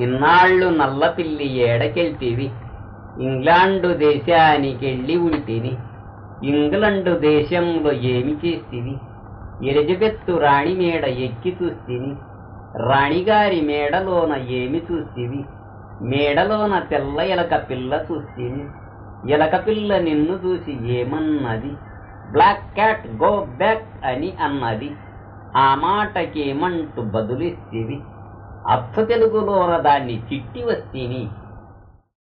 ఇన్నాళ్ళు నల్లపిల్లి ఏడకెళ్తివి. ఇంగ్లాండు దేశానికెళ్ళి ఉంటిని. ఇంగ్లండు దేశంలో ఏమి చేస్తివి? ఎలిజబెత్తు రాణి మేడ ఎక్కి చూస్తిని. రాణిగారి మేడలోన ఏమి చూస్తివి? మేడలోన తెల్ల ఎలక పిల్ల చూస్తిని. ఎలక పిల్ల నిన్ను చూసి ఏమన్నది? బ్లాక్ క్యాట్ గో బ్యాక్ అని అన్నది. ఆ మాటకేమంటూ బదులిస్తివి? అర్థ తెలుగులోన దాన్ని చిట్టి వస్తీని